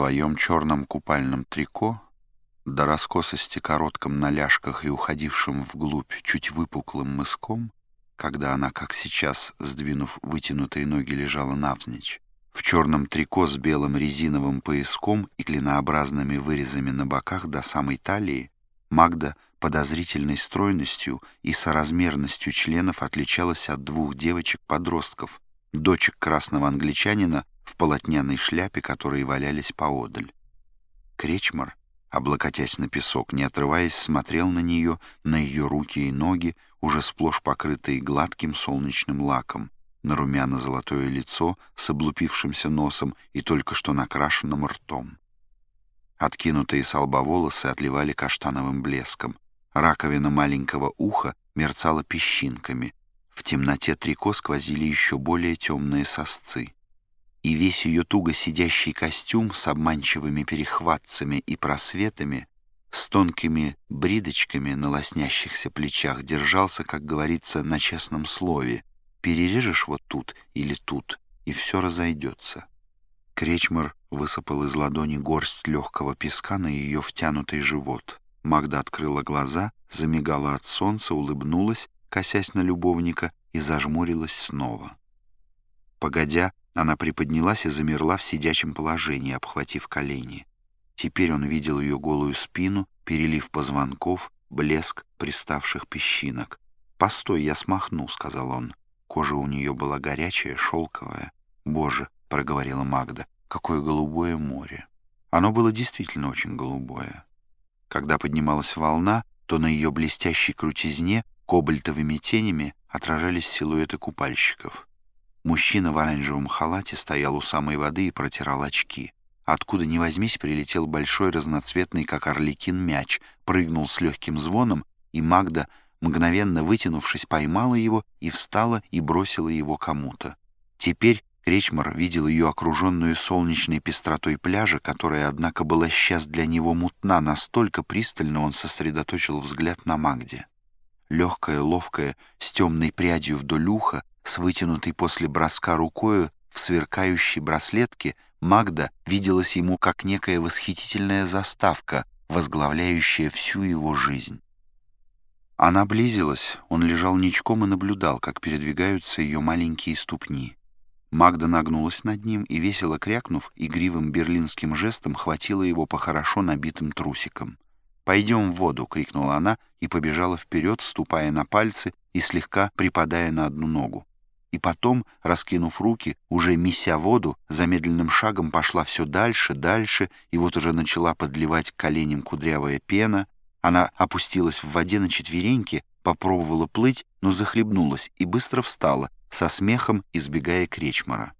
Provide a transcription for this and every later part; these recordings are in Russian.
своем черном купальном трико, до раскосости коротком на ляжках и уходившим вглубь чуть выпуклым мыском, когда она, как сейчас, сдвинув вытянутые ноги, лежала навзничь, в черном трико с белым резиновым пояском и клинообразными вырезами на боках до самой талии, Магда подозрительной стройностью и соразмерностью членов отличалась от двух девочек-подростков, дочек красного англичанина в полотняной шляпе, которые валялись поодаль. Кречмар, облокотясь на песок, не отрываясь, смотрел на нее, на ее руки и ноги, уже сплошь покрытые гладким солнечным лаком, на румяно-золотое лицо с облупившимся носом и только что накрашенным ртом. Откинутые с лба волосы отливали каштановым блеском. Раковина маленького уха мерцала песчинками. В темноте трико сквозили еще более темные сосцы. И весь ее туго сидящий костюм с обманчивыми перехватцами и просветами, с тонкими бридочками на лоснящихся плечах, держался, как говорится, на честном слове. Перережешь вот тут или тут, и все разойдется. Кречмар высыпал из ладони горсть легкого песка на ее втянутый живот. Магда открыла глаза, замигала от солнца, улыбнулась, косясь на любовника, и зажмурилась снова. Погодя, она приподнялась и замерла в сидячем положении, обхватив колени. Теперь он видел ее голую спину, перелив позвонков, блеск приставших песчинок. «Постой, я смахну», — сказал он. Кожа у нее была горячая, шелковая. «Боже», — проговорила Магда, — «какое голубое море». Оно было действительно очень голубое. Когда поднималась волна, то на ее блестящей крутизне кобальтовыми тенями отражались силуэты купальщиков. Мужчина в оранжевом халате стоял у самой воды и протирал очки. Откуда ни возьмись, прилетел большой разноцветный, как орликин, мяч, прыгнул с легким звоном, и Магда, мгновенно вытянувшись, поймала его и встала и бросила его кому-то. Теперь Кречмар видел ее окруженную солнечной пестротой пляжа, которая, однако, была сейчас для него мутна, настолько пристально он сосредоточил взгляд на Магде. Легкая, ловкая, с темной прядью вдоль уха, с вытянутой после броска рукою в сверкающей браслетке, Магда виделась ему как некая восхитительная заставка, возглавляющая всю его жизнь. Она близилась, он лежал ничком и наблюдал, как передвигаются ее маленькие ступни. Магда нагнулась над ним и, весело крякнув, игривым берлинским жестом хватила его по хорошо набитым трусикам. «Пойдем в воду!» — крикнула она и побежала вперед, ступая на пальцы и слегка припадая на одну ногу. И потом, раскинув руки, уже меся воду, замедленным шагом пошла все дальше, дальше, и вот уже начала подливать коленям кудрявая пена. Она опустилась в воде на четвереньки, попробовала плыть, но захлебнулась и быстро встала, со смехом избегая кречмара.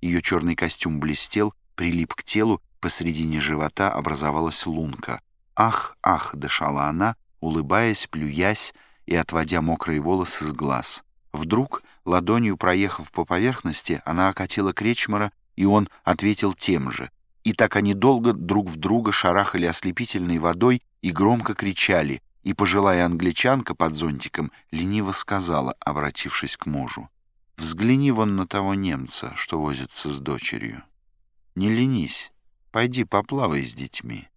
Ее черный костюм блестел, прилип к телу, посредине живота образовалась лунка. «Ах, ах!» — дышала она, улыбаясь, плюясь и отводя мокрые волосы с глаз. Вдруг, ладонью проехав по поверхности, она окатила кречмара, и он ответил тем же. И так они долго друг в друга шарахали ослепительной водой и громко кричали, и пожилая англичанка под зонтиком лениво сказала, обратившись к мужу. Взгляни вон на того немца, что возится с дочерью. Не ленись, пойди поплавай с детьми.